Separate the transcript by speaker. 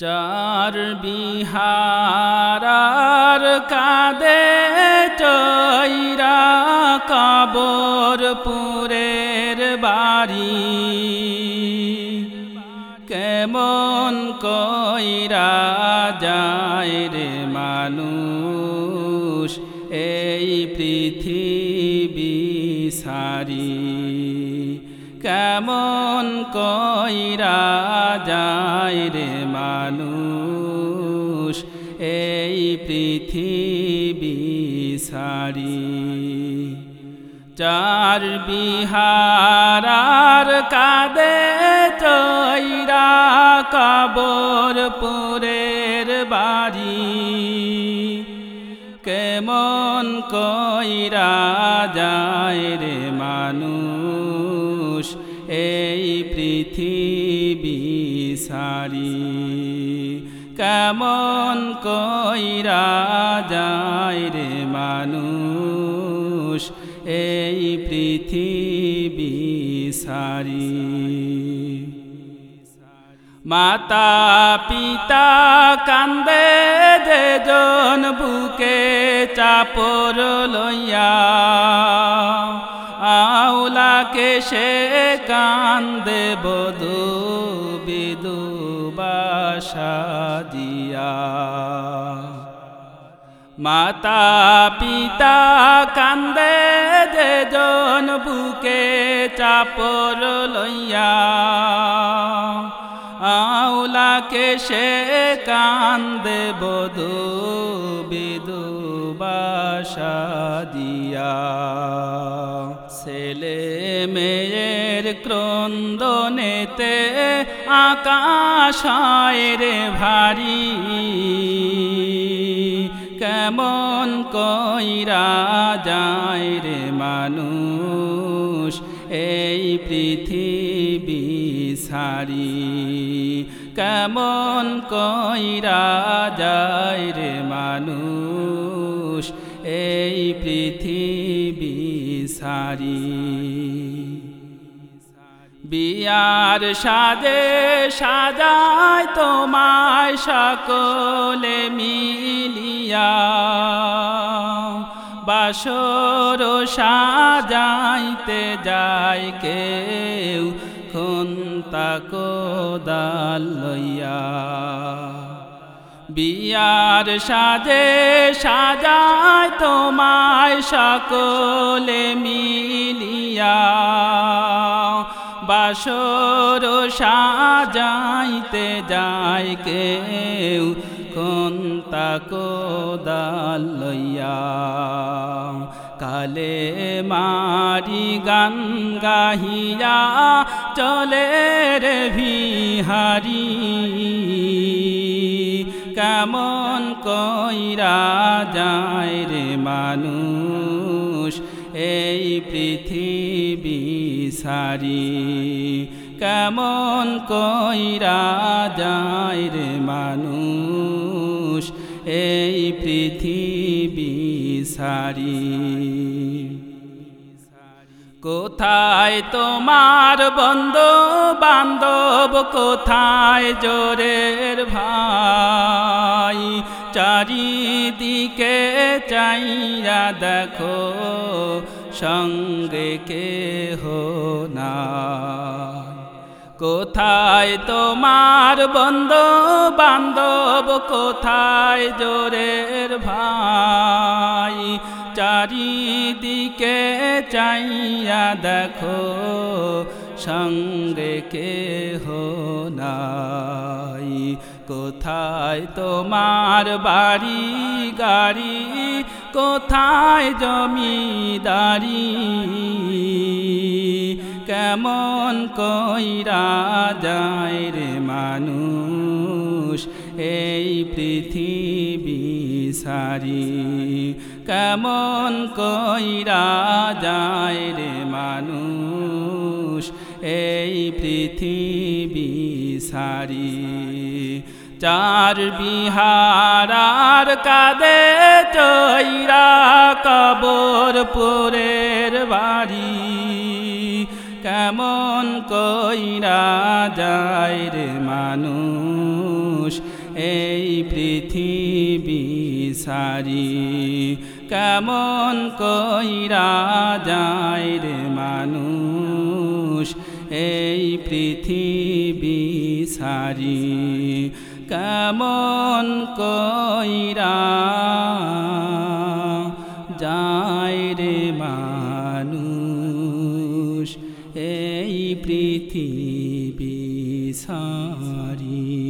Speaker 1: চার বিহারার কাদে চৈরা কবর পুরের বাড়ি। কেমন কইরা যায় রে মানুষ, এই পৃথিবী সারি। কেমন কইরা যায় রে মানুষ? এই পৃথিবী সারি চার বিহারার কাদে চৈরা কবর পুরের বাড়ি। কেমন কইরা যায় রে মানুষ? এই পৃথিবী সারি, কেমন কইরা যায় রে মানুষ? এই পৃথিবী সারি। মাতা পিতা কান্দে যে জন বুকে চাপর লইয়া আউলাকে সে কান্দে বধু বিদু বাসা দিয়া মাতা পিতা কান্দে যে জন বুকে চাপর লইয়া। আউলাকে সে কান্দে বধু বিদু বাসা দিয়া। ছেলে মেয়ের ক্রন্দনেতে আকাশ হয় রে ভারী। কেমন কইরা যায় রে মানুষ, এই পৃথিবী সারি। কেমন কইরা যায় রে মানুষ এই পৃথিবী সারি। বিয়ার সাজে সাজায় তোমায় সকলে মিলিয়া। বাসর সাজাইতে যায় কেউ খুন্তা কোদাল লইয়া। বিয়ার সাজে সাজায় তোমায় সকলে মিলিয়া। বাসর সাজাইতে যায় কেউ কোনতা কোদাল লইয়া। কালে মারি গান গাহিয়া চলে রে ভিহারি কেমন কইরা যায় রে মানুষ, এই পৃথিবী সারি। কেমন কইরা যায় রে মানুষ, এই পৃথিবী সারি। কোথায় তোমার বন্ধু বান্ধব কোথায় জোরের ভাই? চারিদিকে চাইয়া দেখো, সঙ্গে কেহ না কোথায় তোমার বন্ধু বান্ধব কোথায় জোরের ভাই? চারিদিকে চাইয়া দেখো, সঙ্গে কেহ নাই। কোথায় তোমার বাড়ি গাড়ি, কোথায় জমিদারি? কেমন কইরা যায় রে মানুষ, এই পৃথিবী সারি কেমন কইরা যায় রে মানুষ এই পৃথিবী সারি। চার বিহারার কাদে চৈরা কবর পুরের বাড়ি। কেমন কইরা যায় রে মানুষ পৃথিবী সারি। কেমন কইরা যায় রে মানুষ? এই পৃথিবী সারি। কেমন কইরা যায় রে মানুষ? এই পৃথিবী সারি।